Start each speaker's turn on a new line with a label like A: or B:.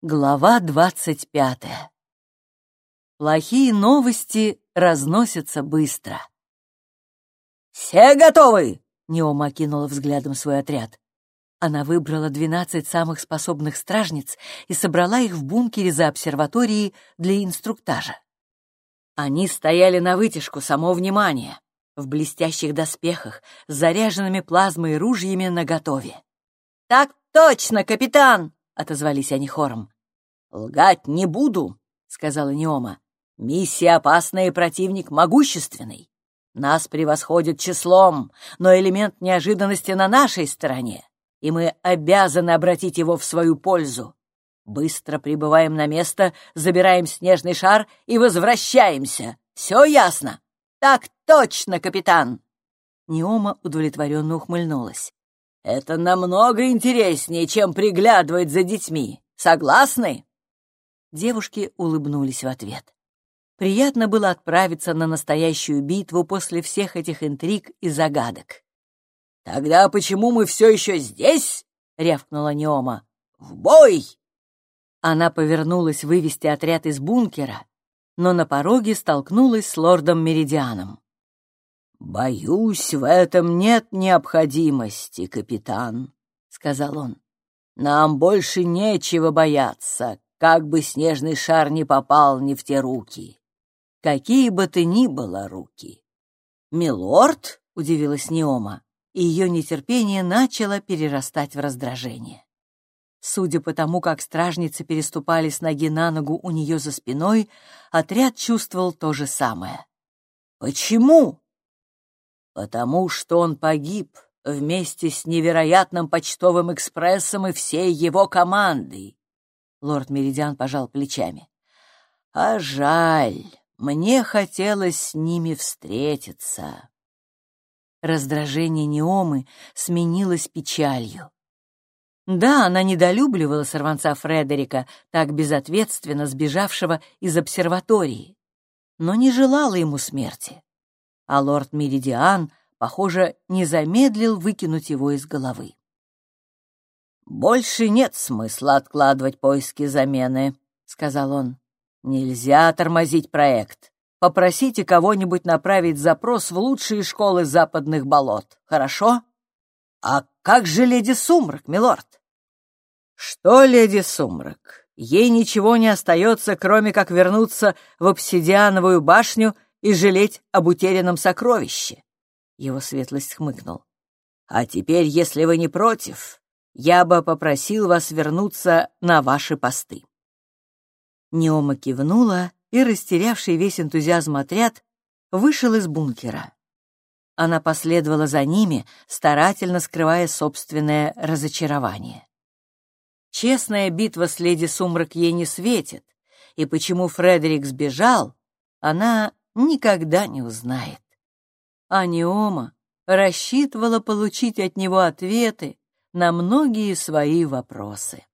A: Глава двадцать пятая. Плохие новости разносятся быстро.
B: «Все готовы?»
A: — Неома окинула взглядом свой отряд. Она выбрала двенадцать самых способных стражниц и собрала их в бункере за обсерваторией для инструктажа. Они стояли на вытяжку, само внимание, в блестящих доспехах, с заряженными плазмой ружьями наготове.
B: «Так точно, капитан!»
A: Отозвались они хором.
B: «Лгать не буду», — сказала Неома. «Миссия опасная и противник могущественный. Нас превосходит числом, но элемент неожиданности на нашей стороне, и мы обязаны обратить его в свою пользу. Быстро прибываем на место, забираем снежный шар и возвращаемся. Все ясно?» «Так точно, капитан!»
A: Неома удовлетворенно ухмыльнулась.
B: Это намного интереснее, чем приглядывать за детьми. Согласны?»
A: Девушки улыбнулись в ответ. Приятно было отправиться на настоящую битву после всех этих интриг и загадок.
B: «Тогда почему мы все еще здесь?» — рявкнула Неома. «В бой!»
A: Она повернулась вывести отряд из бункера, но на пороге столкнулась с лордом Меридианом.
B: «Боюсь, в этом нет необходимости, капитан», — сказал он. «Нам больше нечего бояться, как бы снежный шар не попал не в те руки. Какие бы ты ни было руки».
A: «Милорд?» — удивилась Неома, и ее нетерпение начало перерастать в раздражение. Судя по тому, как стражницы переступали с ноги на ногу у нее за спиной, отряд чувствовал то же самое.
B: «Почему?» Потому что он погиб вместе с невероятным почтовым экспрессом и всей его командой. Лорд Меридиан пожал плечами. А жаль, мне хотелось с ними встретиться.
A: Раздражение Неомы сменилось печалью. Да, она недолюбливала сорванца Фредерика, так безответственно сбежавшего из обсерватории, но не желала ему смерти а лорд Меридиан, похоже, не замедлил выкинуть его из головы.
B: «Больше нет смысла откладывать поиски замены», — сказал он. «Нельзя тормозить проект. Попросите кого-нибудь направить запрос в лучшие школы западных болот, хорошо? А как же леди Сумрак, милорд?» «Что, леди Сумрак? Ей ничего не остается, кроме как вернуться в обсидиановую башню — и жалеть об утерянном сокровище. Его светлость хмыкнул. А теперь, если вы не против, я бы попросил вас вернуться на ваши посты.
A: Неома кивнула, и, растерявший весь энтузиазм отряд, вышел из бункера. Она последовала за ними, старательно скрывая собственное разочарование. Честная битва с леди Сумрак ей не светит, и почему Фредерик сбежал, она никогда не узнает. А Неома рассчитывала получить от него ответы на многие свои вопросы.